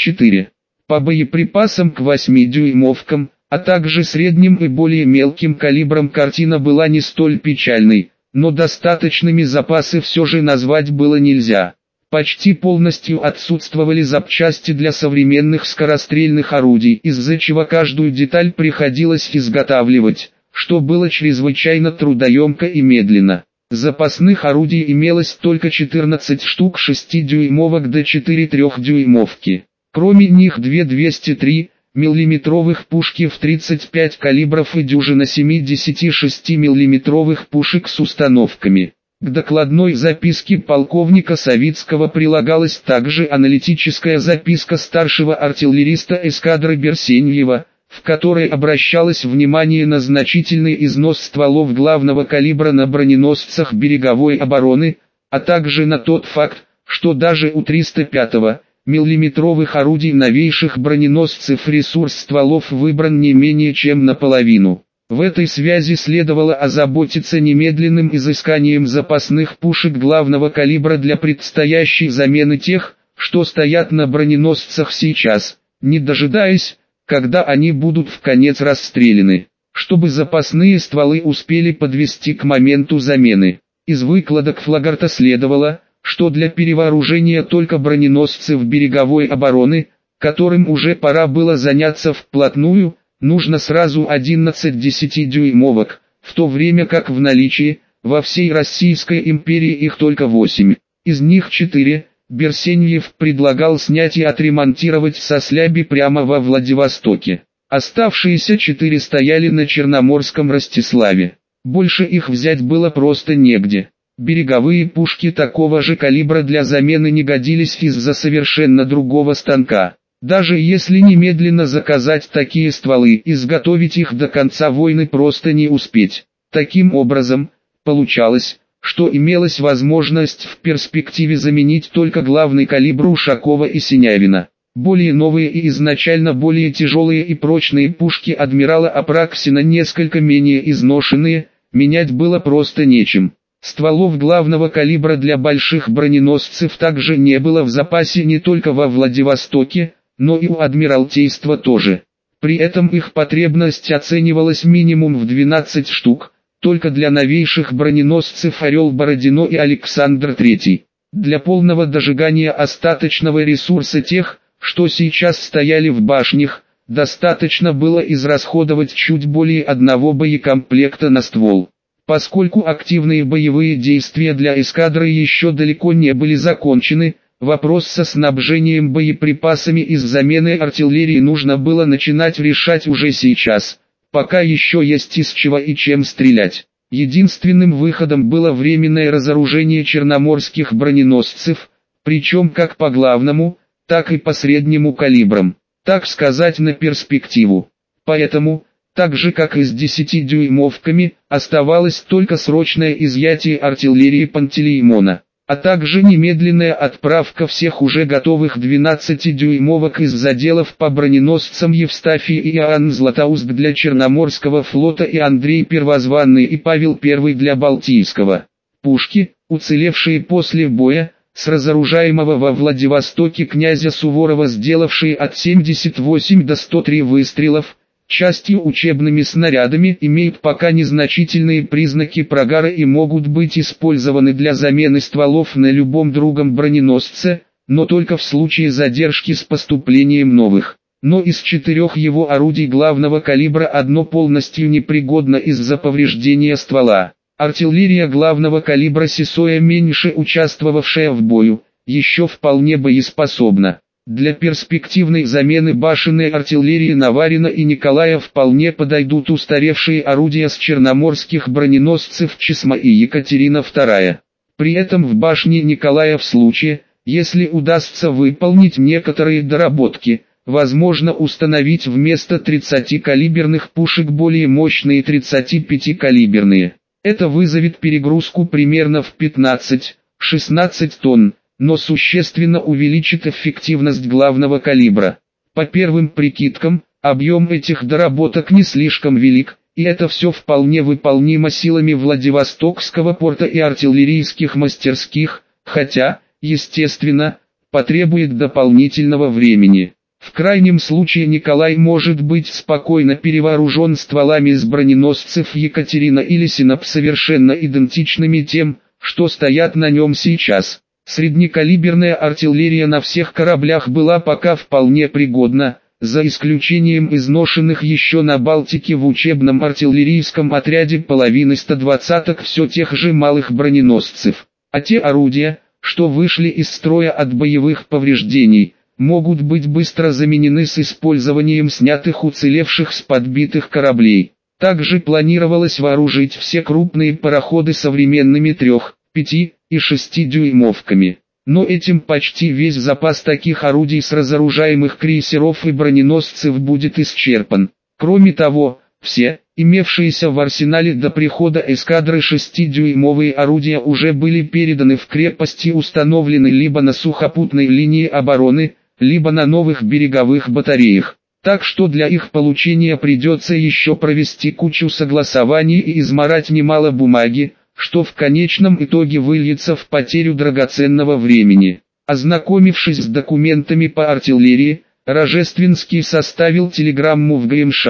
4. По боеприпасам к 8-дюймовкам, а также средним и более мелким калибрам картина была не столь печальной, но достаточными запасы все же назвать было нельзя. Почти полностью отсутствовали запчасти для современных скорострельных орудий, из-за чего каждую деталь приходилось изготавливать, что было чрезвычайно трудоемко и медленно. Запасных орудий имелось только 14 штук 6-дюймовок до 4 3-дюймовки. Кроме них две 203 миллиметровых пушки в 35 калибров и дюжина 76 миллиметровых пушек с установками. К докладной записке полковника Савицкого прилагалась также аналитическая записка старшего артиллериста эскадры Берсеньева, в которой обращалось внимание на значительный износ стволов главного калибра на броненосцах береговой обороны, а также на тот факт, что даже у 305-го миллиметровых орудий новейших броненосцев ресурс стволов выбран не менее чем наполовину. В этой связи следовало озаботиться немедленным изысканием запасных пушек главного калибра для предстоящей замены тех, что стоят на броненосцах сейчас, не дожидаясь, когда они будут в конец расстреляны, чтобы запасные стволы успели подвести к моменту замены. Из выкладок Флагарта следовало, что для перевооружения только броненосцев береговой обороны, которым уже пора было заняться вплотную, нужно сразу 11 десятидюймовок, в то время как в наличии, во всей Российской империи их только 8. Из них 4, Берсеньев предлагал снять и отремонтировать со сляби прямо во Владивостоке. Оставшиеся 4 стояли на Черноморском Ростиславе. Больше их взять было просто негде. Береговые пушки такого же калибра для замены не годились из-за совершенно другого станка. Даже если немедленно заказать такие стволы, изготовить их до конца войны просто не успеть. Таким образом, получалось, что имелась возможность в перспективе заменить только главный калибр Ушакова и Синявина. Более новые и изначально более тяжелые и прочные пушки адмирала Апраксина несколько менее изношенные, менять было просто нечем. Стволов главного калибра для больших броненосцев также не было в запасе не только во Владивостоке, но и у Адмиралтейства тоже. При этом их потребность оценивалась минимум в 12 штук, только для новейших броненосцев «Орел Бородино» и «Александр III». Для полного дожигания остаточного ресурса тех, что сейчас стояли в башнях, достаточно было израсходовать чуть более одного боекомплекта на ствол. Поскольку активные боевые действия для эскадры еще далеко не были закончены, Вопрос со снабжением боеприпасами и с заменой артиллерии нужно было начинать решать уже сейчас, пока еще есть из чего и чем стрелять. Единственным выходом было временное разоружение черноморских броненосцев, причем как по главному, так и по среднему калибрам, так сказать на перспективу. Поэтому, так же как и с 10-дюймовками, оставалось только срочное изъятие артиллерии Пантелеймона а также немедленная отправка всех уже готовых 12-дюймовок из заделов по броненосцам Евстафий и Иоанн Златоуст для Черноморского флота и Андрей Первозванный и Павел I для Балтийского. Пушки, уцелевшие после боя, с разоружаемого во Владивостоке князя Суворова сделавшие от 78 до 103 выстрелов, частью учебными снарядами имеют пока незначительные признаки прогара и могут быть использованы для замены стволов на любом другом броненосце, но только в случае задержки с поступлением новых. Но из четырех его орудий главного калибра одно полностью непригодно из-за повреждения ствола. Артиллерия главного калибра Сесоя меньше участвовавшая в бою, еще вполне боеспособна. Для перспективной замены башенной артиллерии Наварина и Николая вполне подойдут устаревшие орудия с черноморских броненосцев Чесма и Екатерина II. При этом в башне Николая в случае, если удастся выполнить некоторые доработки, возможно установить вместо 30-калиберных пушек более мощные 35-калиберные. Это вызовет перегрузку примерно в 15-16 тонн но существенно увеличит эффективность главного калибра. По первым прикидкам, объем этих доработок не слишком велик, и это все вполне выполнимо силами Владивостокского порта и артиллерийских мастерских, хотя, естественно, потребует дополнительного времени. В крайнем случае Николай может быть спокойно перевооружен стволами с броненосцев Екатерина или Синап совершенно идентичными тем, что стоят на нем сейчас. Среднекалиберная артиллерия на всех кораблях была пока вполне пригодна, за исключением изношенных еще на Балтике в учебном артиллерийском отряде половины 120-ок все тех же малых броненосцев. А те орудия, что вышли из строя от боевых повреждений, могут быть быстро заменены с использованием снятых уцелевших с подбитых кораблей. Также планировалось вооружить все крупные пароходы современными 3, 5 и 6 дюймовками но этим почти весь запас таких орудий с разоружаемых крейсеров и броненосцев будет исчерпан. Кроме того, все, имевшиеся в арсенале до прихода эскадры 6-дюймовые орудия уже были переданы в крепости установлены либо на сухопутной линии обороны, либо на новых береговых батареях. Так что для их получения придется еще провести кучу согласований и изморать немало бумаги, что в конечном итоге выльется в потерю драгоценного времени. Ознакомившись с документами по артиллерии, Рожественский составил телеграмму в ГМШ,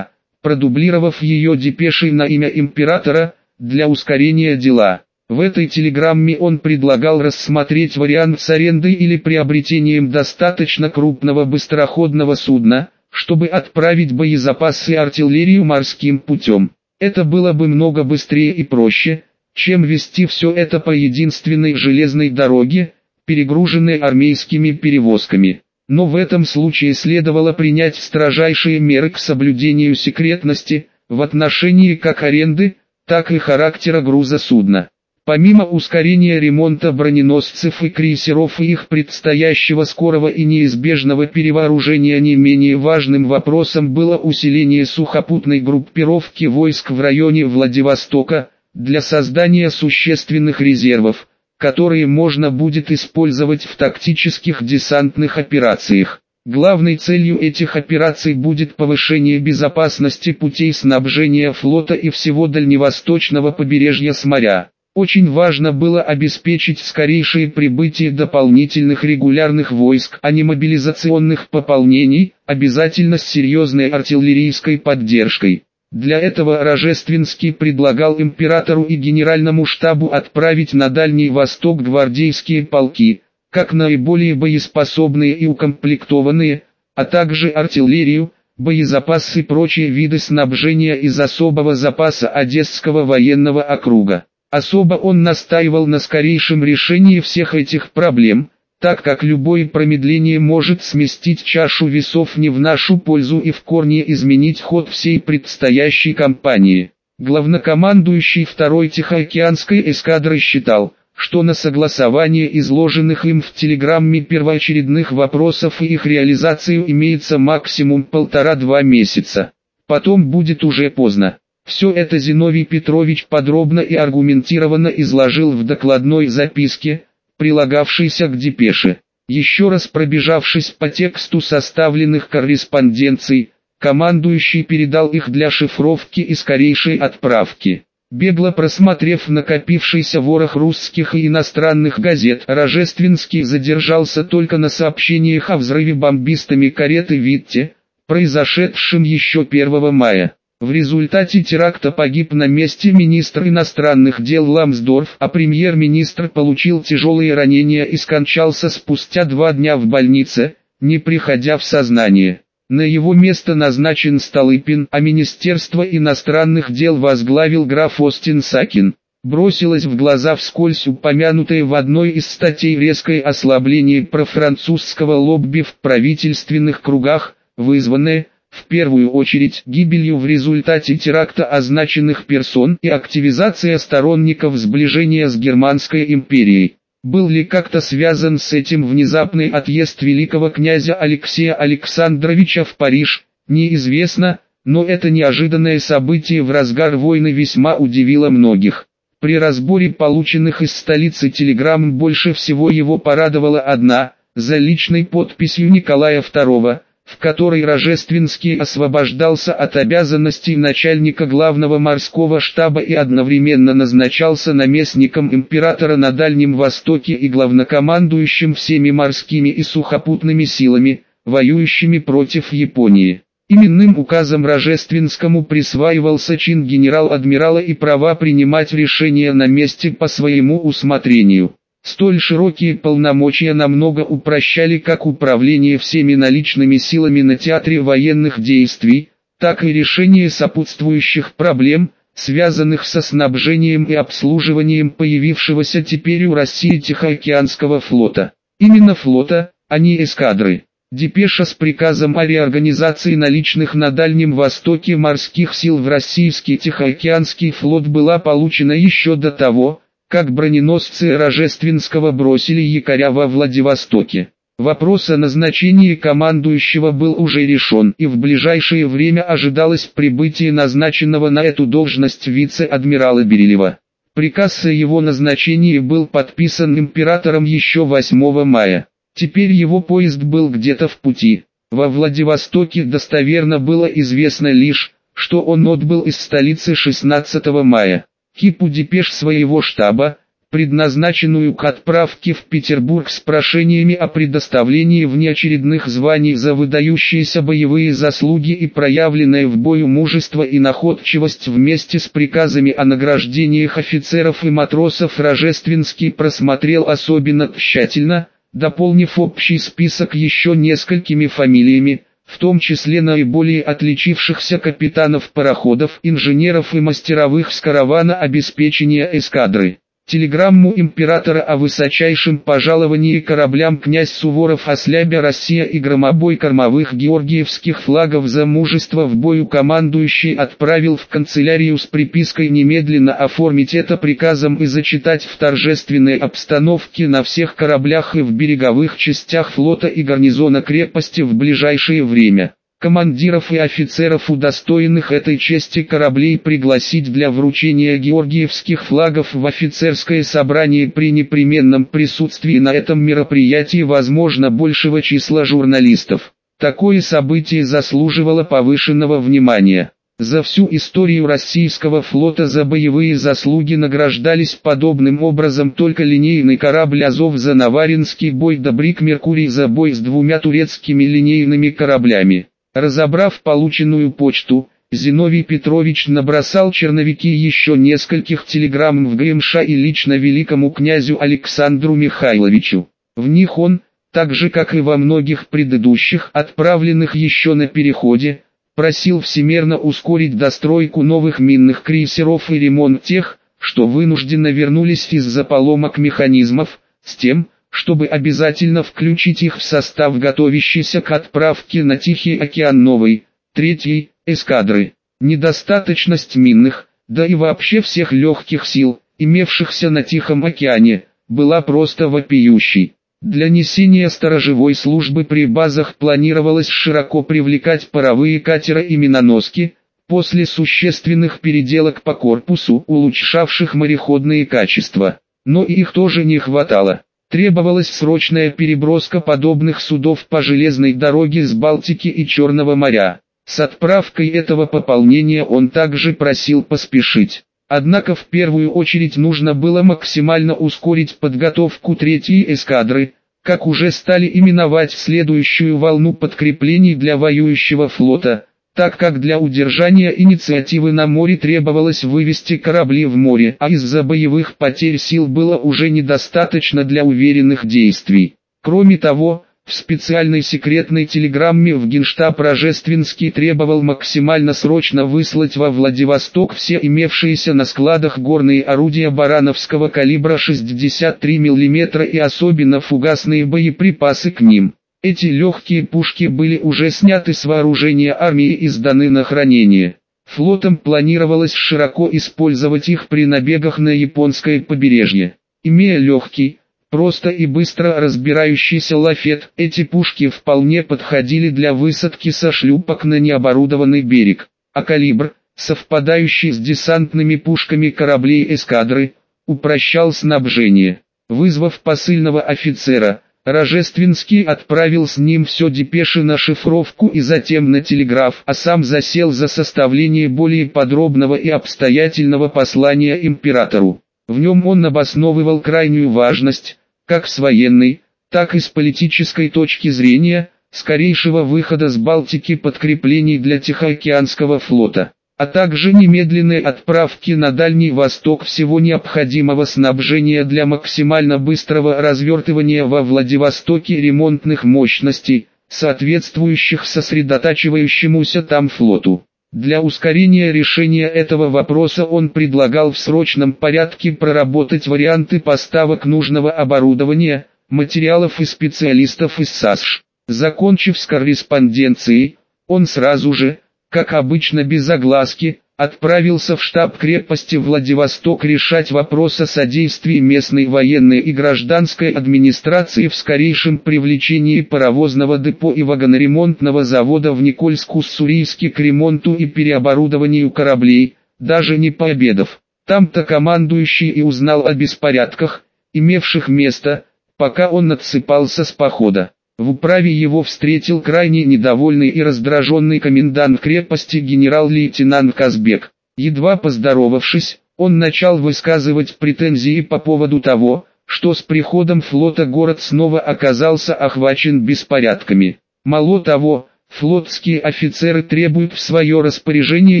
продублировав ее депешей на имя императора, для ускорения дела. В этой телеграмме он предлагал рассмотреть вариант с арендой или приобретением достаточно крупного быстроходного судна, чтобы отправить боезапасы и артиллерию морским путем. Это было бы много быстрее и проще, чем вести все это по единственной железной дороге, перегруженной армейскими перевозками. Но в этом случае следовало принять строжайшие меры к соблюдению секретности, в отношении как аренды, так и характера груза судна. Помимо ускорения ремонта броненосцев и крейсеров и их предстоящего скорого и неизбежного перевооружения не менее важным вопросом было усиление сухопутной группировки войск в районе Владивостока, для создания существенных резервов, которые можно будет использовать в тактических десантных операциях. Главной целью этих операций будет повышение безопасности путей снабжения флота и всего дальневосточного побережья с моря. Очень важно было обеспечить скорейшее прибытие дополнительных регулярных войск, а не мобилизационных пополнений, обязательно с серьезной артиллерийской поддержкой. Для этого Рожественский предлагал императору и генеральному штабу отправить на Дальний Восток гвардейские полки, как наиболее боеспособные и укомплектованные, а также артиллерию, боезапас и прочие виды снабжения из особого запаса Одесского военного округа. Особо он настаивал на скорейшем решении всех этих проблем, так как любое промедление может сместить чашу весов не в нашу пользу и в корне изменить ход всей предстоящей кампании. Главнокомандующий второй Тихоокеанской эскадры считал, что на согласование изложенных им в телеграмме первоочередных вопросов и их реализацию имеется максимум полтора-два месяца. Потом будет уже поздно. Все это Зиновий Петрович подробно и аргументированно изложил в докладной записке, прилагавшийся к депеше. Еще раз пробежавшись по тексту составленных корреспонденций, командующий передал их для шифровки и скорейшей отправки. Бегло просмотрев накопившийся ворох русских и иностранных газет, Рожественский задержался только на сообщениях о взрыве бомбистами кареты Витте, произошедшем еще 1 мая. В результате теракта погиб на месте министр иностранных дел Ламсдорф, а премьер-министр получил тяжелые ранения и скончался спустя два дня в больнице, не приходя в сознание. На его место назначен Столыпин, а Министерство иностранных дел возглавил граф Остин Сакин. Бросилось в глаза вскользь упомянутое в одной из статей резкое ослабление профранцузского лобби в правительственных кругах, вызванное, в первую очередь гибелью в результате теракта означенных персон и активизация сторонников сближения с Германской империей. Был ли как-то связан с этим внезапный отъезд великого князя Алексея Александровича в Париж, неизвестно, но это неожиданное событие в разгар войны весьма удивило многих. При разборе полученных из столицы телеграмм больше всего его порадовала одна, за личной подписью Николая II, в которой Рожественский освобождался от обязанностей начальника главного морского штаба и одновременно назначался наместником императора на Дальнем Востоке и главнокомандующим всеми морскими и сухопутными силами, воюющими против Японии. Именным указом Рожественскому присваивался чин генерал-адмирала и права принимать решения на месте по своему усмотрению. Столь широкие полномочия намного упрощали как управление всеми наличными силами на театре военных действий, так и решение сопутствующих проблем, связанных со снабжением и обслуживанием появившегося теперь у России Тихоокеанского флота. Именно флота, а не эскадры. Депеша с приказом о реорганизации наличных на Дальнем Востоке морских сил в российский Тихоокеанский флот была получена еще до того, как броненосцы Рожественского бросили якоря во Владивостоке. Вопрос о назначении командующего был уже решен и в ближайшее время ожидалось прибытие назначенного на эту должность вице-адмирала Берилева. Приказ о его назначении был подписан императором еще 8 мая. Теперь его поезд был где-то в пути. Во Владивостоке достоверно было известно лишь, что он отбыл из столицы 16 мая. Кипу депеш своего штаба, предназначенную к отправке в Петербург с прошениями о предоставлении внеочередных званий за выдающиеся боевые заслуги и проявленное в бою мужество и находчивость вместе с приказами о награждениях офицеров и матросов Рожественский просмотрел особенно тщательно, дополнив общий список еще несколькими фамилиями, в том числе наиболее отличившихся капитанов пароходов, инженеров и мастеровых с каравана обеспечения эскадры. Телеграмму императора о высочайшем пожаловании кораблям князь Суворов ослябя Россия и громобой кормовых георгиевских флагов за мужество в бою командующий отправил в канцелярию с припиской немедленно оформить это приказом и зачитать в торжественной обстановке на всех кораблях и в береговых частях флота и гарнизона крепости в ближайшее время командиров и офицеров удостоенных этой чести кораблей пригласить для вручения георгиевских флагов в офицерское собрание при непременном присутствии на этом мероприятии возможно большего числа журналистов. Такое событие заслуживало повышенного внимания. За всю историю российского флота за боевые заслуги награждались подобным образом только линейный корабль Азов за Наваринский бой да Брик Меркурий за бой с двумя турецкими линейными кораблями. Разобрав полученную почту, Зиновий Петрович набросал черновики еще нескольких телеграмм в ГМШ и лично великому князю Александру Михайловичу. В них он, так же как и во многих предыдущих, отправленных еще на переходе, просил всемерно ускорить достройку новых минных крейсеров и ремонт тех, что вынужденно вернулись из-за поломок механизмов, с тем, чтобы обязательно включить их в состав готовящейся к отправке на Тихий океан новой, третьей, эскадры. Недостаточность минных, да и вообще всех легких сил, имевшихся на Тихом океане, была просто вопиющей. Для несения сторожевой службы при базах планировалось широко привлекать паровые катера и миноноски, после существенных переделок по корпусу, улучшавших мореходные качества. Но их тоже не хватало. Требовалась срочная переброска подобных судов по железной дороге с Балтики и Черного моря. С отправкой этого пополнения он также просил поспешить. Однако в первую очередь нужно было максимально ускорить подготовку третьей эскадры, как уже стали именовать следующую волну подкреплений для воюющего флота – так как для удержания инициативы на море требовалось вывести корабли в море, а из-за боевых потерь сил было уже недостаточно для уверенных действий. Кроме того, в специальной секретной телеграмме в Генштаб Рожественский требовал максимально срочно выслать во Владивосток все имевшиеся на складах горные орудия барановского калибра 63 мм и особенно фугасные боеприпасы к ним. Эти легкие пушки были уже сняты с вооружения армии и сданы на хранение. Флотом планировалось широко использовать их при набегах на японское побережье. Имея легкий, просто и быстро разбирающийся лафет, эти пушки вполне подходили для высадки со шлюпок на необорудованный берег. А калибр, совпадающий с десантными пушками кораблей эскадры, упрощал снабжение. Вызвав посыльного офицера, Рожественский отправил с ним все депеши на шифровку и затем на телеграф, а сам засел за составление более подробного и обстоятельного послания императору. В нем он обосновывал крайнюю важность, как с военной, так и с политической точки зрения, скорейшего выхода с Балтики подкреплений для Тихоокеанского флота а также немедленной отправки на Дальний Восток всего необходимого снабжения для максимально быстрого развертывания во Владивостоке ремонтных мощностей, соответствующих сосредотачивающемуся там флоту. Для ускорения решения этого вопроса он предлагал в срочном порядке проработать варианты поставок нужного оборудования, материалов и специалистов из САСШ. Закончив с корреспонденцией, он сразу же, как обычно без огласки, отправился в штаб крепости Владивосток решать вопрос о содействии местной военной и гражданской администрации в скорейшем привлечении паровозного депо и вагоноремонтного завода в Никольск-Уссурийске к ремонту и переоборудованию кораблей, даже не пообедав. Там-то командующий и узнал о беспорядках, имевших место, пока он отсыпался с похода. В управе его встретил крайне недовольный и раздраженный комендант крепости генерал-лейтенант Казбек. Едва поздоровавшись, он начал высказывать претензии по поводу того, что с приходом флота город снова оказался охвачен беспорядками. Мало того, флотские офицеры требуют в свое распоряжение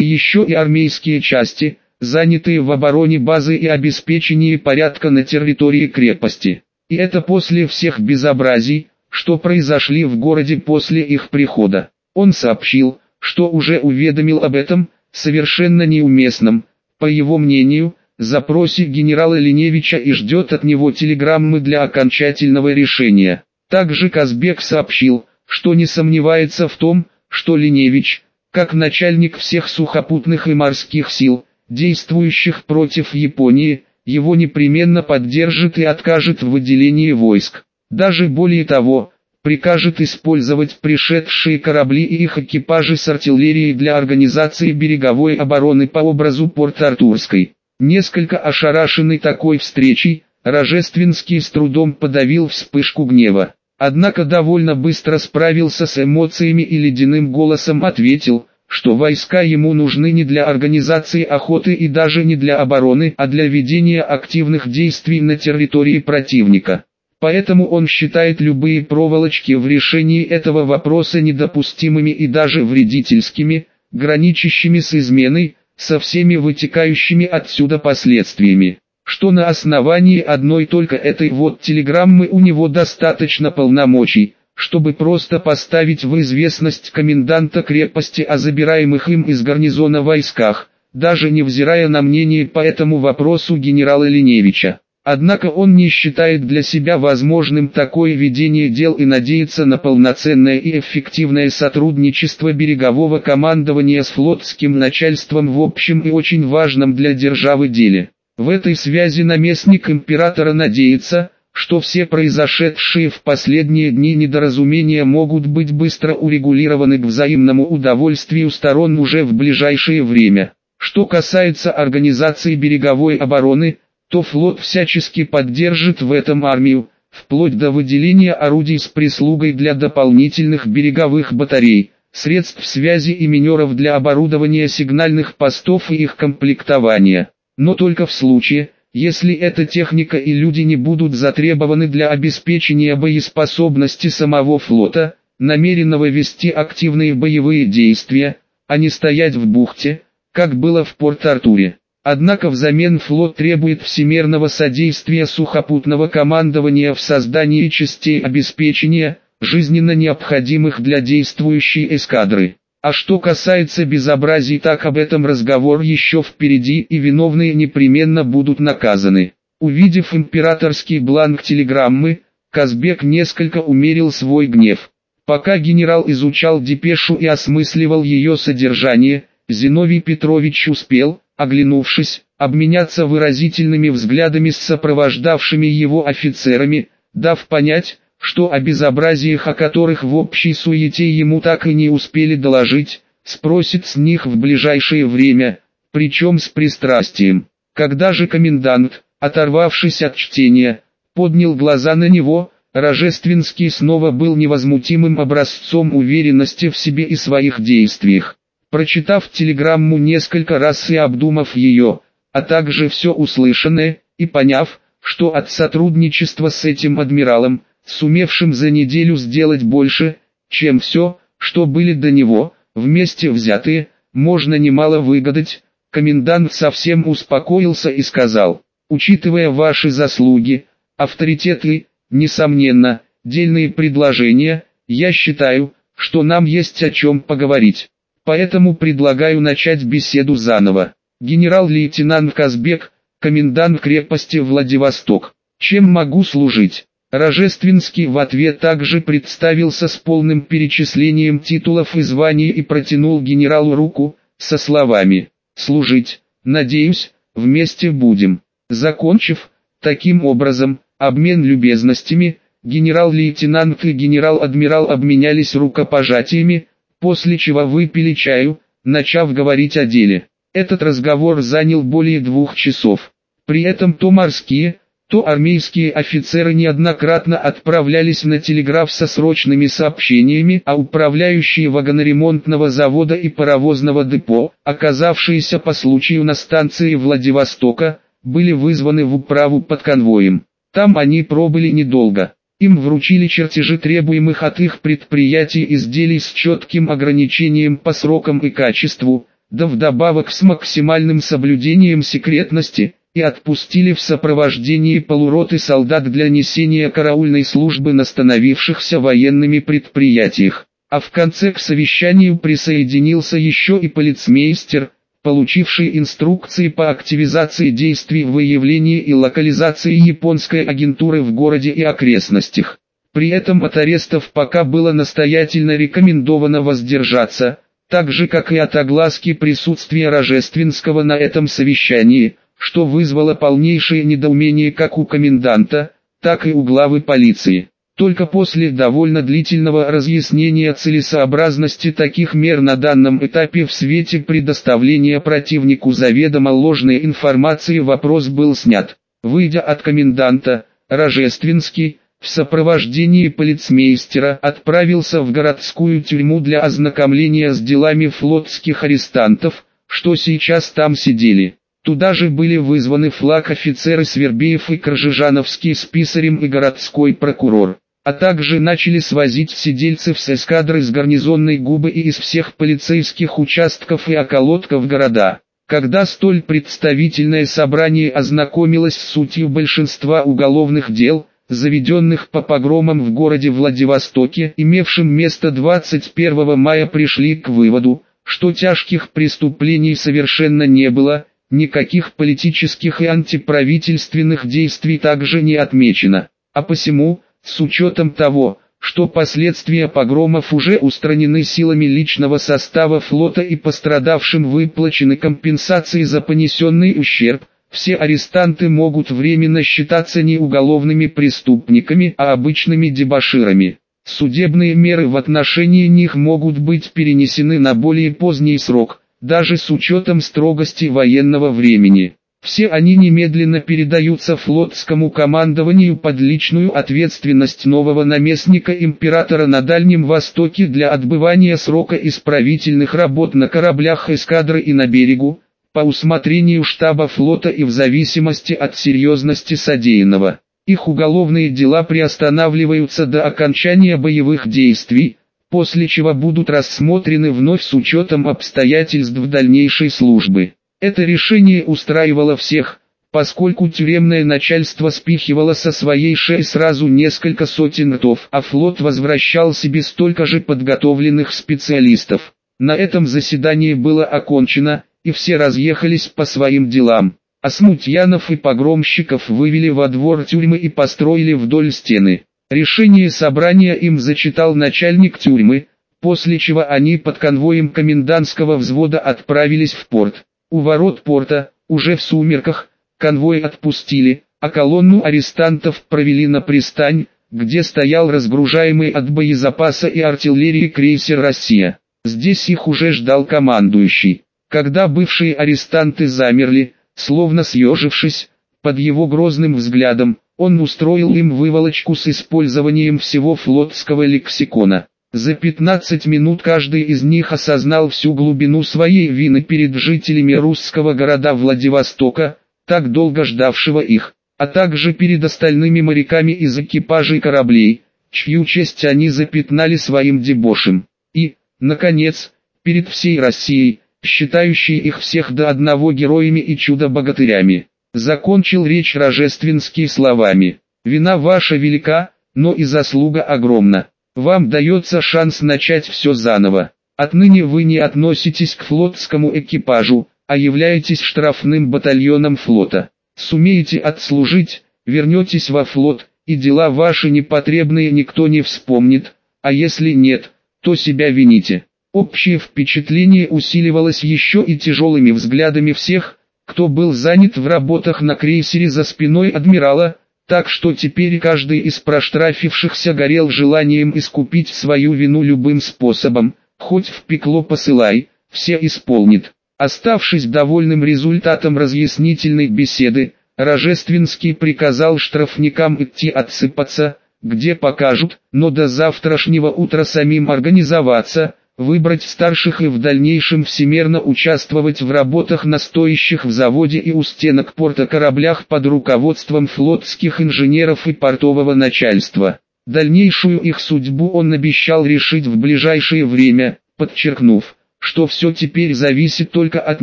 еще и армейские части, занятые в обороне базы и обеспечении порядка на территории крепости. И это после всех безобразий, что произошли в городе после их прихода. Он сообщил, что уже уведомил об этом, совершенно неуместном, по его мнению, запросе генерала Леневича и ждет от него телеграммы для окончательного решения. Также Казбек сообщил, что не сомневается в том, что Леневич, как начальник всех сухопутных и морских сил, действующих против Японии, его непременно поддержит и откажет в выделении войск. Даже более того, прикажет использовать пришедшие корабли и их экипажи с артиллерией для организации береговой обороны по образу Порт-Артурской. Несколько ошарашенный такой встречей, Рожественский с трудом подавил вспышку гнева. Однако довольно быстро справился с эмоциями и ледяным голосом ответил, что войска ему нужны не для организации охоты и даже не для обороны, а для ведения активных действий на территории противника. Поэтому он считает любые проволочки в решении этого вопроса недопустимыми и даже вредительскими, граничащими с изменой, со всеми вытекающими отсюда последствиями. Что на основании одной только этой вот телеграммы у него достаточно полномочий, чтобы просто поставить в известность коменданта крепости о забираемых им из гарнизона войсках, даже невзирая на мнение по этому вопросу генерала Леневича. Однако он не считает для себя возможным такое ведение дел и надеется на полноценное и эффективное сотрудничество берегового командования с флотским начальством в общем и очень важном для державы деле. В этой связи наместник императора надеется, что все произошедшие в последние дни недоразумения могут быть быстро урегулированы к взаимному удовольствию сторон уже в ближайшее время. Что касается организации береговой обороны, то флот всячески поддержит в этом армию, вплоть до выделения орудий с прислугой для дополнительных береговых батарей, средств связи и минеров для оборудования сигнальных постов и их комплектования. Но только в случае, если эта техника и люди не будут затребованы для обеспечения боеспособности самого флота, намеренного вести активные боевые действия, а не стоять в бухте, как было в Порт-Артуре. Однако взамен флот требует всемерного содействия сухопутного командования в создании частей обеспечения, жизненно необходимых для действующей эскадры. А что касается безобразий, так об этом разговор еще впереди и виновные непременно будут наказаны. Увидев императорский бланк телеграммы, Казбек несколько умерил свой гнев. Пока генерал изучал депешу и осмысливал ее содержание, Зиновий Петрович успел, оглянувшись, обменяться выразительными взглядами с сопровождавшими его офицерами, дав понять, что о безобразиях, о которых в общей суете ему так и не успели доложить, спросит с них в ближайшее время, причем с пристрастием. Когда же комендант, оторвавшись от чтения, поднял глаза на него, Рожественский снова был невозмутимым образцом уверенности в себе и своих действиях. Прочитав телеграмму несколько раз и обдумав ее, а также все услышанное, и поняв, что от сотрудничества с этим адмиралом, сумевшим за неделю сделать больше, чем все, что были до него, вместе взятые, можно немало выгадать, комендант совсем успокоился и сказал, учитывая ваши заслуги, авторитеты, несомненно, дельные предложения, я считаю, что нам есть о чем поговорить. Поэтому предлагаю начать беседу заново. Генерал-лейтенант Казбек, комендант крепости Владивосток. Чем могу служить? Рожественский в ответ также представился с полным перечислением титулов и званий и протянул генералу руку, со словами «Служить, надеюсь, вместе будем». Закончив, таким образом, обмен любезностями, генерал-лейтенант и генерал-адмирал обменялись рукопожатиями, после чего выпили чаю, начав говорить о деле. Этот разговор занял более двух часов. При этом то морские, то армейские офицеры неоднократно отправлялись на телеграф со срочными сообщениями, а управляющие вагоноремонтного завода и паровозного депо, оказавшиеся по случаю на станции Владивостока, были вызваны в управу под конвоем. Там они пробыли недолго. Им вручили чертежи требуемых от их предприятий изделий с четким ограничением по срокам и качеству, да вдобавок с максимальным соблюдением секретности, и отпустили в сопровождении полуроты солдат для несения караульной службы на становившихся военными предприятиях. А в конце к совещанию присоединился еще и полицмейстер, получивший инструкции по активизации действий в выявлении и локализации японской агентуры в городе и окрестностях. При этом от арестов пока было настоятельно рекомендовано воздержаться, так же как и от огласки присутствия Рожественского на этом совещании, что вызвало полнейшее недоумение как у коменданта, так и у главы полиции. Только после довольно длительного разъяснения целесообразности таких мер на данном этапе в свете предоставления противнику заведомо ложной информации вопрос был снят. Выйдя от коменданта, Рожественский, в сопровождении полицмейстера отправился в городскую тюрьму для ознакомления с делами флотских арестантов, что сейчас там сидели. Туда же были вызваны флаг офицеры Свербеев и Крыжижановский с писарем и городской прокурор а также начали свозить сидельцев с эскадры с гарнизонной губы и из всех полицейских участков и околотков города. Когда столь представительное собрание ознакомилось с сутью большинства уголовных дел, заведенных по погромам в городе Владивостоке, имевшим место 21 мая пришли к выводу, что тяжких преступлений совершенно не было, никаких политических и антиправительственных действий также не отмечено, а посему, с учетом того, что последствия погромов уже устранены силами личного состава флота и пострадавшим выплачены компенсации за понесенный ущерб, все арестанты могут временно считаться не уголовными преступниками, а обычными дебоширами. Судебные меры в отношении них могут быть перенесены на более поздний срок, даже с учетом строгости военного времени. Все они немедленно передаются флотскому командованию под личную ответственность нового наместника императора на Дальнем Востоке для отбывания срока исправительных работ на кораблях эскадры и на берегу, по усмотрению штаба флота и в зависимости от серьезности содеянного. Их уголовные дела приостанавливаются до окончания боевых действий, после чего будут рассмотрены вновь с учетом обстоятельств дальнейшей службы. Это решение устраивало всех, поскольку тюремное начальство спихивало со своей шеи сразу несколько сотен ртов, а флот возвращал себе столько же подготовленных специалистов. На этом заседание было окончено, и все разъехались по своим делам. А смутьянов и погромщиков вывели во двор тюрьмы и построили вдоль стены. Решение собрания им зачитал начальник тюрьмы, после чего они под конвоем комендантского взвода отправились в порт. У ворот порта, уже в сумерках, конвой отпустили, а колонну арестантов провели на пристань, где стоял разгружаемый от боезапаса и артиллерии крейсер «Россия». Здесь их уже ждал командующий. Когда бывшие арестанты замерли, словно съежившись, под его грозным взглядом, Он устроил им выволочку с использованием всего флотского лексикона. За 15 минут каждый из них осознал всю глубину своей вины перед жителями русского города Владивостока, так долго ждавшего их, а также перед остальными моряками из экипажей кораблей, чью честь они запятнали своим дебошем. И, наконец, перед всей Россией, считающей их всех до одного героями и чудо-богатырями. Закончил речь Рожественский словами. «Вина ваша велика, но и заслуга огромна. Вам дается шанс начать все заново. Отныне вы не относитесь к флотскому экипажу, а являетесь штрафным батальоном флота. Сумеете отслужить, вернетесь во флот, и дела ваши непотребные никто не вспомнит, а если нет, то себя вините. Общее впечатление усиливалось еще и тяжелыми взглядами всех, кто был занят в работах на крейсере за спиной адмирала, так что теперь каждый из проштрафившихся горел желанием искупить свою вину любым способом, хоть в пекло посылай, все исполнит. Оставшись довольным результатом разъяснительной беседы, Рожественский приказал штрафникам идти отсыпаться, где покажут, но до завтрашнего утра самим организоваться, выбрать старших и в дальнейшем всемерно участвовать в работах на стоящих в заводе и у стенок порта кораблях под руководством флотских инженеров и портового начальства. Дальнейшую их судьбу он обещал решить в ближайшее время, подчеркнув, что все теперь зависит только от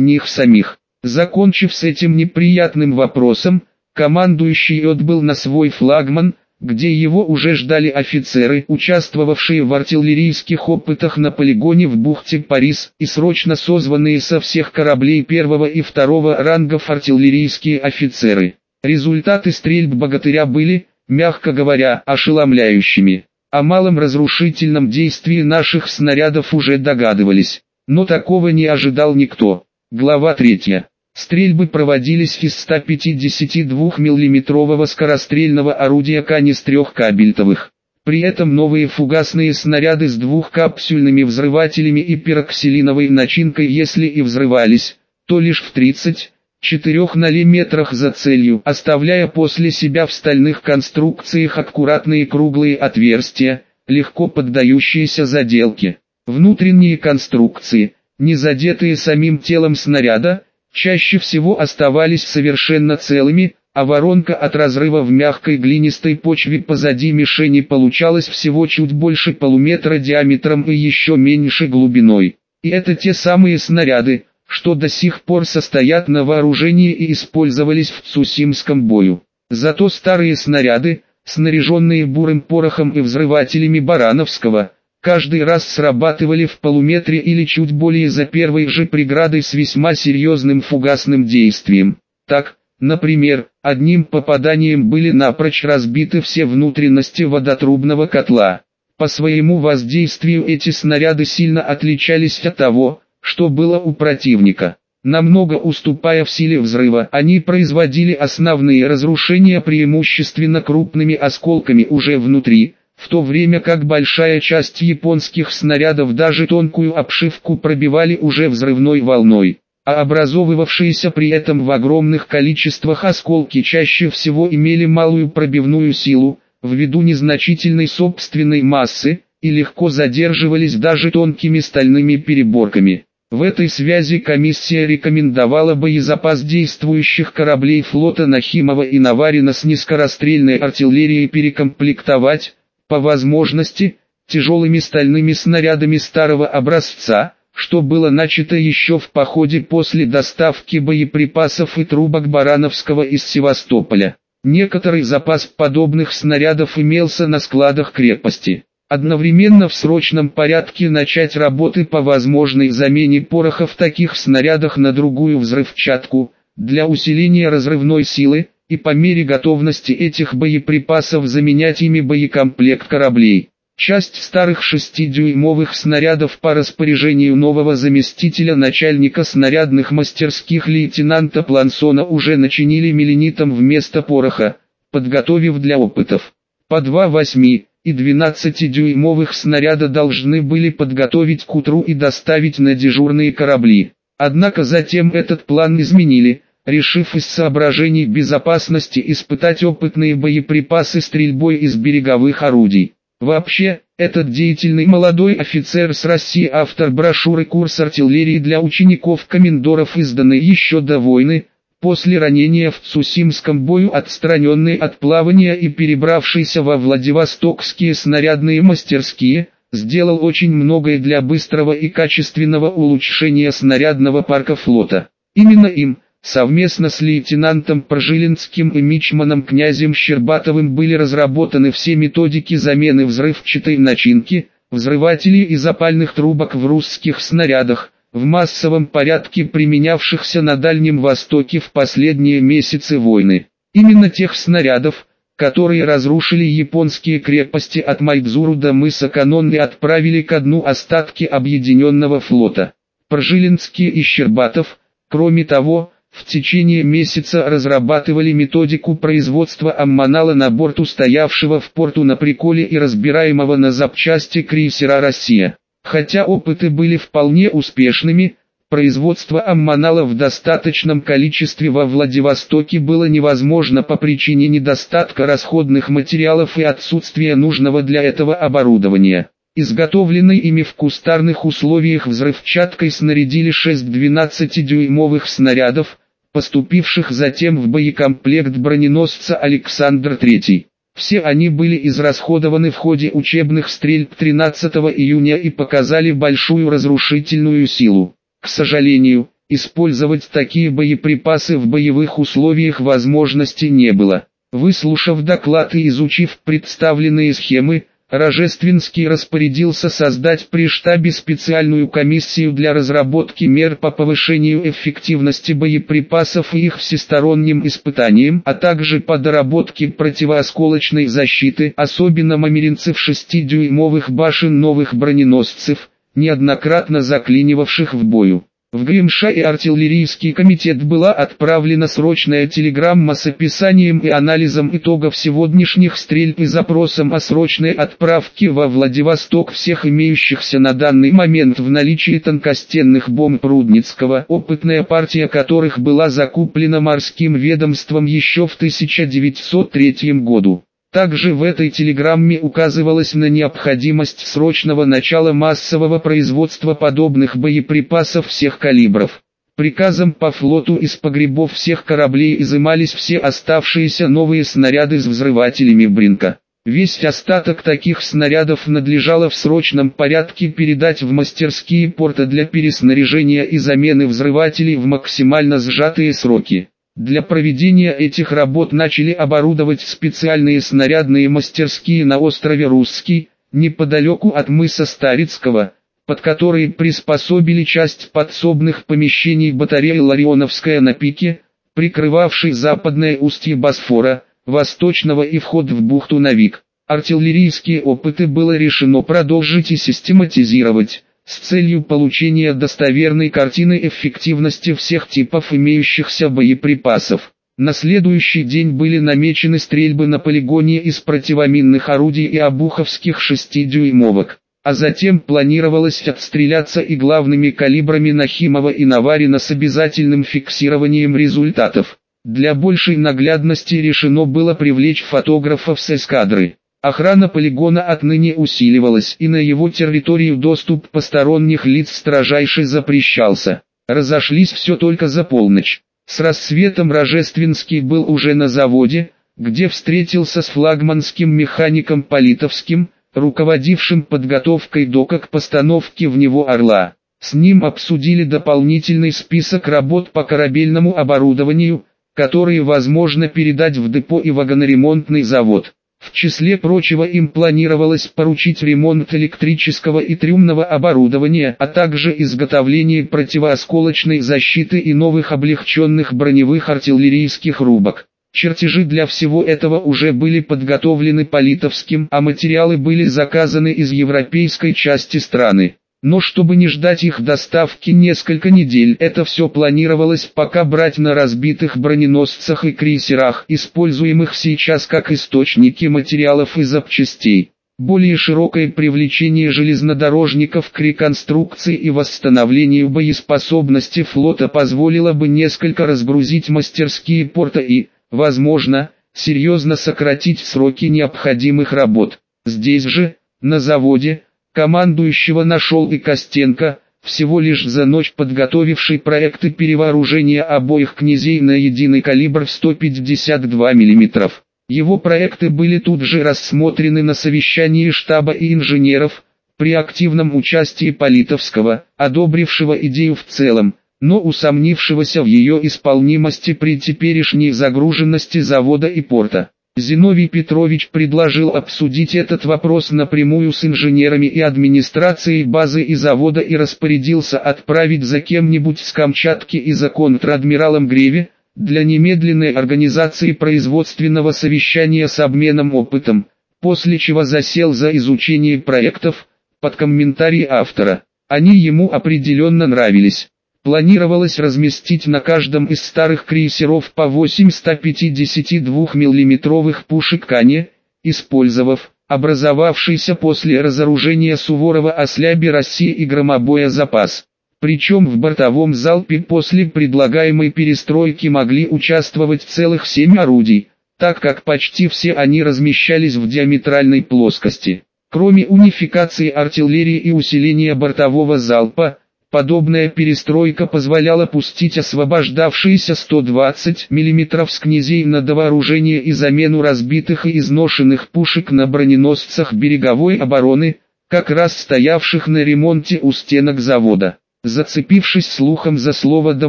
них самих. Закончив с этим неприятным вопросом, командующий отбыл на свой флагман, где его уже ждали офицеры, участвовавшие в артиллерийских опытах на полигоне в бухте Парис, и срочно созванные со всех кораблей первого и второго рангов артиллерийские офицеры. Результаты стрельб богатыря были, мягко говоря, ошеломляющими. О малом разрушительном действии наших снарядов уже догадывались, но такого не ожидал никто. Глава 3. Стрельбы проводились из 152 миллиметрового скорострельного орудия Канис трехкабельтовых. При этом новые фугасные снаряды с двухкапсюльными взрывателями и пироксилиновой начинкой если и взрывались, то лишь в 30 4 миллиметрах за целью, оставляя после себя в стальных конструкциях аккуратные круглые отверстия, легко поддающиеся заделке. Внутренние конструкции, не задетые самим телом снаряда, чаще всего оставались совершенно целыми, а воронка от разрыва в мягкой глинистой почве позади мишени получалась всего чуть больше полуметра диаметром и еще меньше глубиной. И это те самые снаряды, что до сих пор состоят на вооружении и использовались в Цусимском бою. Зато старые снаряды, снаряженные бурым порохом и взрывателями Барановского, каждый раз срабатывали в полуметре или чуть более за первой же преградой с весьма серьезным фугасным действием. Так, например, одним попаданием были напрочь разбиты все внутренности водотрубного котла. По своему воздействию эти снаряды сильно отличались от того, что было у противника. Намного уступая в силе взрыва, они производили основные разрушения преимущественно крупными осколками уже внутри, в то время как большая часть японских снарядов даже тонкую обшивку пробивали уже взрывной волной, а образовывавшиеся при этом в огромных количествах осколки чаще всего имели малую пробивную силу, ввиду незначительной собственной массы, и легко задерживались даже тонкими стальными переборками. В этой связи комиссия рекомендовала боезапас действующих кораблей флота Нахимова и Наварина с низкорастрельной артиллерией перекомплектовать, по возможности, тяжелыми стальными снарядами старого образца, что было начато еще в походе после доставки боеприпасов и трубок Барановского из Севастополя. Некоторый запас подобных снарядов имелся на складах крепости. Одновременно в срочном порядке начать работы по возможной замене пороха в таких снарядах на другую взрывчатку, для усиления разрывной силы, и по мере готовности этих боеприпасов заменять ими боекомплект кораблей. Часть старых 6-дюймовых снарядов по распоряжению нового заместителя начальника снарядных мастерских лейтенанта Плансона уже начинили меленитом вместо пороха, подготовив для опытов. По два 8 и 12-дюймовых снаряда должны были подготовить к утру и доставить на дежурные корабли. Однако затем этот план изменили – решив из соображений безопасности испытать опытные боеприпасы стрельбой из береговых орудий. Вообще, этот деятельный молодой офицер с России автор брошюры «Курс артиллерии для учеников-комендоров» изданной еще до войны, после ранения в Цусимском бою отстраненный от плавания и перебравшийся во Владивостокские снарядные мастерские, сделал очень многое для быстрого и качественного улучшения снарядного парка флота. Именно им, совместно с лейтенантом Прожилинским и мичманом князем Щербатовым были разработаны все методики замены взрывчатой начинки, взрывателей и запальных трубок в русских снарядах, в массовом порядке применявшихся на Дальнем Востоке в последние месяцы войны. Именно тех снарядов, которые разрушили японские крепости от Майдзуру до мыса Канон и отправили ко дну остатки объединенного флота. Прожилинский и Щербатов, кроме того, в течение месяца разрабатывали методику производства аммонала на борту стоявшего в порту на приколе и разбираемого на запчасти крейсера «Россия». Хотя опыты были вполне успешными, производство аммонала в достаточном количестве во Владивостоке было невозможно по причине недостатка расходных материалов и отсутствия нужного для этого оборудования. Изготовленной ими в кустарных условиях взрывчаткой снарядили 6 12-дюймовых снарядов, поступивших затем в боекомплект броненосца Александр III. Все они были израсходованы в ходе учебных стрельб 13 июня и показали большую разрушительную силу. К сожалению, использовать такие боеприпасы в боевых условиях возможности не было. Выслушав доклад и изучив представленные схемы, Рожественский распорядился создать при штабе специальную комиссию для разработки мер по повышению эффективности боеприпасов и их всесторонним испытаниям, а также по доработке противоосколочной защиты, особенно мамеринцев 6-дюймовых башен новых броненосцев, неоднократно заклинивавших в бою. В Гримша и артиллерийский комитет была отправлена срочная телеграмма с описанием и анализом итогов сегодняшних стрельб и запросом о срочной отправке во Владивосток всех имеющихся на данный момент в наличии тонкостенных бомб Рудницкого, опытная партия которых была закуплена морским ведомством еще в 1903 году. Также в этой телеграмме указывалось на необходимость срочного начала массового производства подобных боеприпасов всех калибров. Приказом по флоту из погребов всех кораблей изымались все оставшиеся новые снаряды с взрывателями Бринка. Весь остаток таких снарядов надлежало в срочном порядке передать в мастерские порта для переснаряжения и замены взрывателей в максимально сжатые сроки. Для проведения этих работ начали оборудовать специальные снарядные мастерские на острове Русский, неподалеку от мыса Старицкого, под которые приспособили часть подсобных помещений батареи Ларионовская на пике, прикрывавшей западное устье Босфора, восточного и вход в бухту Навик. Артиллерийские опыты было решено продолжить и систематизировать с целью получения достоверной картины эффективности всех типов имеющихся боеприпасов. На следующий день были намечены стрельбы на полигоне из противоминных орудий и обуховских 6-дюймовок, а затем планировалось отстреляться и главными калибрами Нахимова и Наварина с обязательным фиксированием результатов. Для большей наглядности решено было привлечь фотографов с эскадры. Охрана полигона отныне усиливалась и на его территорию доступ посторонних лиц строжайше запрещался. Разошлись все только за полночь. С рассветом Рожественский был уже на заводе, где встретился с флагманским механиком Политовским, руководившим подготовкой дока к постановке в него «Орла». С ним обсудили дополнительный список работ по корабельному оборудованию, которые возможно передать в депо и вагоноремонтный завод. В числе прочего им планировалось поручить ремонт электрического и трюмного оборудования, а также изготовление противоосколочной защиты и новых облегченных броневых артиллерийских рубок. Чертежи для всего этого уже были подготовлены Политовским, а материалы были заказаны из европейской части страны. Но чтобы не ждать их доставки несколько недель, это все планировалось пока брать на разбитых броненосцах и крейсерах, используемых сейчас как источники материалов и запчастей. Более широкое привлечение железнодорожников к реконструкции и восстановлению боеспособности флота позволило бы несколько разгрузить мастерские порта и, возможно, серьезно сократить сроки необходимых работ. Здесь же, на заводе, командующего нашел и Костенко, всего лишь за ночь подготовивший проекты перевооружения обоих князей на единый калибр в 152 мм. Его проекты были тут же рассмотрены на совещании штаба и инженеров, при активном участии Политовского, одобрившего идею в целом, но усомнившегося в ее исполнимости при теперешней загруженности завода и порта. Зиновий Петрович предложил обсудить этот вопрос напрямую с инженерами и администрацией базы и завода и распорядился отправить за кем-нибудь с Камчатки и за контр-адмиралом Греве, для немедленной организации производственного совещания с обменом опытом, после чего засел за изучение проектов, под комментарий автора. Они ему определенно нравились. Планировалось разместить на каждом из старых крейсеров по 8 152 миллиметровых пушек Кане, использовав образовавшийся после разоружения Суворова осляби России и громобоя запас. Причем в бортовом залпе после предлагаемой перестройки могли участвовать целых семь орудий, так как почти все они размещались в диаметральной плоскости. Кроме унификации артиллерии и усиления бортового залпа, подобная перестройка позволяла пустить освобождавшиеся 120 мм с князей на довооружение и замену разбитых и изношенных пушек на броненосцах береговой обороны, как раз стоявших на ремонте у стенок завода. Зацепившись слухом за слово до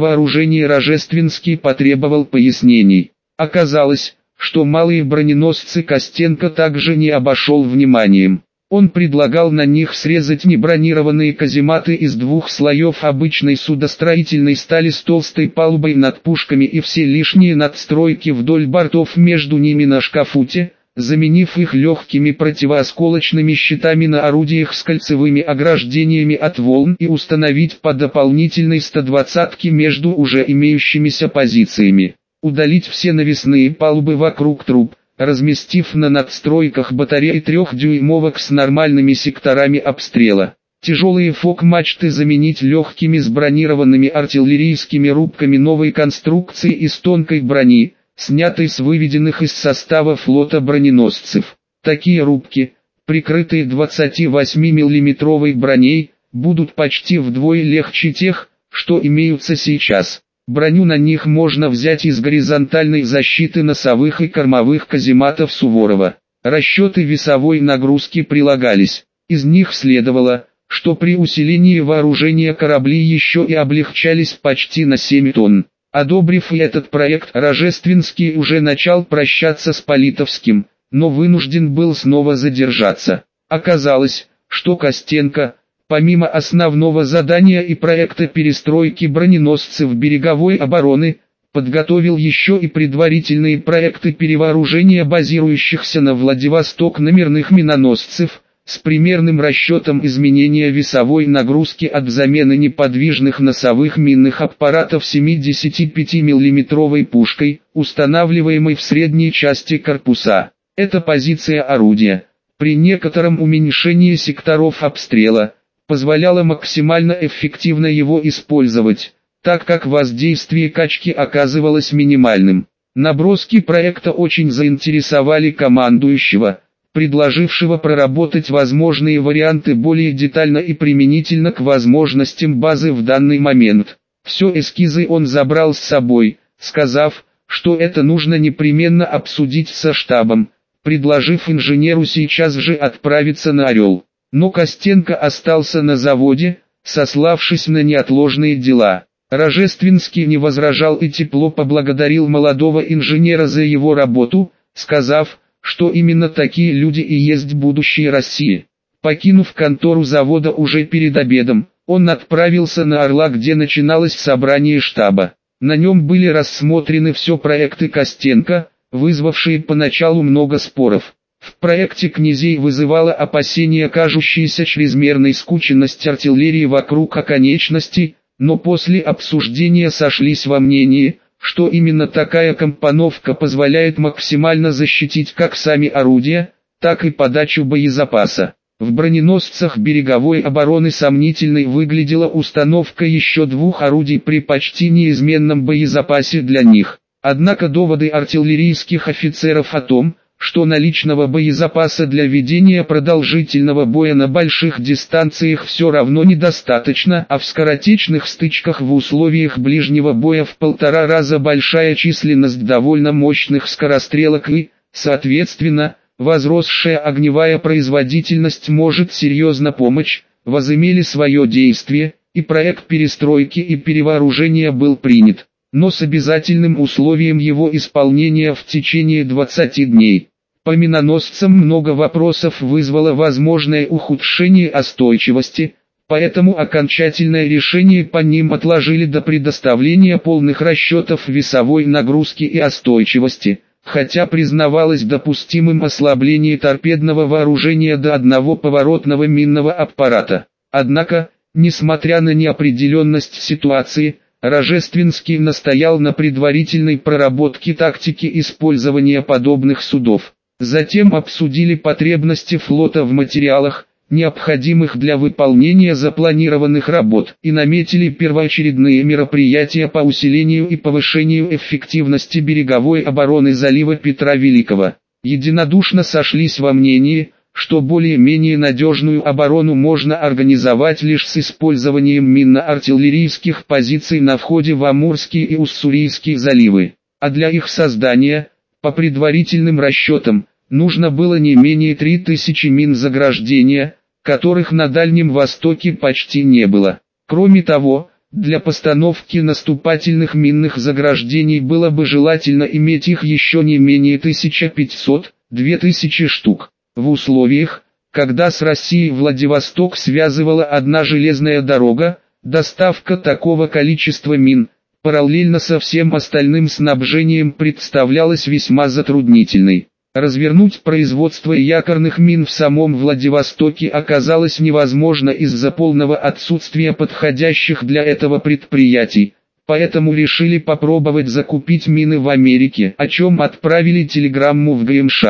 вооружения Рожественский потребовал пояснений. Оказалось, что малые броненосцы Костенко также не обошел вниманием. Он предлагал на них срезать небронированные казематы из двух слоев обычной судостроительной стали с толстой палубой над пушками и все лишние надстройки вдоль бортов между ними на шкафуте, заменив их легкими противоосколочными щитами на орудиях с кольцевыми ограждениями от волн и установить по дополнительной 120 между уже имеющимися позициями. Удалить все навесные палубы вокруг труб, разместив на надстройках батареи трехдюймовок с нормальными секторами обстрела. Тяжелые фок-мачты заменить легкими с бронированными артиллерийскими рубками новой конструкции из тонкой брони, снятый с выведенных из состава флота броненосцев. Такие рубки, прикрытые 28 миллиметровой броней, будут почти вдвое легче тех, что имеются сейчас. Броню на них можно взять из горизонтальной защиты носовых и кормовых казематов Суворова. Расчеты весовой нагрузки прилагались. Из них следовало, что при усилении вооружения корабли еще и облегчались почти на 7 тонн. Одобрив этот проект, Рожественский уже начал прощаться с Политовским, но вынужден был снова задержаться. Оказалось, что Костенко, помимо основного задания и проекта перестройки броненосцев береговой обороны, подготовил еще и предварительные проекты перевооружения базирующихся на Владивосток номерных миноносцев – с примерным расчетом изменения весовой нагрузки от замены неподвижных носовых минных аппаратов 75 миллиметровой пушкой, устанавливаемой в средней части корпуса. Эта позиция орудия, при некотором уменьшении секторов обстрела, позволяла максимально эффективно его использовать, так как воздействие качки оказывалось минимальным. Наброски проекта очень заинтересовали командующего, предложившего проработать возможные варианты более детально и применительно к возможностям базы в данный момент. Все эскизы он забрал с собой, сказав, что это нужно непременно обсудить со штабом, предложив инженеру сейчас же отправиться на Орел. Но Костенко остался на заводе, сославшись на неотложные дела. Рожественский не возражал и тепло поблагодарил молодого инженера за его работу, сказав, что именно такие люди и есть будущее России. Покинув контору завода уже перед обедом, он отправился на Орла, где начиналось собрание штаба. На нем были рассмотрены все проекты Костенко, вызвавшие поначалу много споров. В проекте князей вызывала опасения кажущаяся чрезмерной скученность артиллерии вокруг оконечностей, но после обсуждения сошлись во мнении, что именно такая компоновка позволяет максимально защитить как сами орудия, так и подачу боезапаса. В броненосцах береговой обороны сомнительной выглядела установка еще двух орудий при почти неизменном боезапасе для них. Однако доводы артиллерийских офицеров о том, что наличного боезапаса для ведения продолжительного боя на больших дистанциях все равно недостаточно, а в скоротечных стычках в условиях ближнего боя в полтора раза большая численность довольно мощных скорострелок и, соответственно, возросшая огневая производительность может серьезно помочь, возымели свое действие, и проект перестройки и перевооружения был принят но с обязательным условием его исполнения в течение 20 дней. По миноносцам много вопросов вызвало возможное ухудшение остойчивости, поэтому окончательное решение по ним отложили до предоставления полных расчетов весовой нагрузки и остойчивости, хотя признавалось допустимым ослабление торпедного вооружения до одного поворотного минного аппарата. Однако, несмотря на неопределенность ситуации, Рожественский настоял на предварительной проработке тактики использования подобных судов. Затем обсудили потребности флота в материалах, необходимых для выполнения запланированных работ, и наметили первоочередные мероприятия по усилению и повышению эффективности береговой обороны залива Петра Великого. Единодушно сошлись во мнении, что более-менее надежную оборону можно организовать лишь с использованием минно-артиллерийских позиций на входе в Амурские и Уссурийские заливы. А для их создания, по предварительным расчетам, нужно было не менее 3000 мин заграждения, которых на Дальнем Востоке почти не было. Кроме того, для постановки наступательных минных заграждений было бы желательно иметь их еще не менее 1500-2000 штук. В условиях, когда с Россией Владивосток связывала одна железная дорога, доставка такого количества мин, параллельно со всем остальным снабжением представлялась весьма затруднительной. Развернуть производство якорных мин в самом Владивостоке оказалось невозможно из-за полного отсутствия подходящих для этого предприятий, поэтому решили попробовать закупить мины в Америке, о чем отправили телеграмму в ГМШ.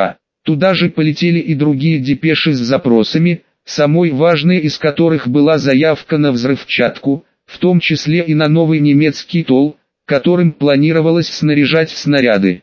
Туда же полетели и другие депеши с запросами, самой важной из которых была заявка на взрывчатку, в том числе и на новый немецкий ТОЛ, которым планировалось снаряжать снаряды.